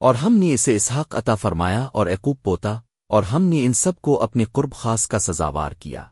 اور ہم نے اسے اسحاق عطا فرمایا اور عقوب پوتا اور ہم نے ان سب کو اپنی قرب خاص کا سزاوار کیا۔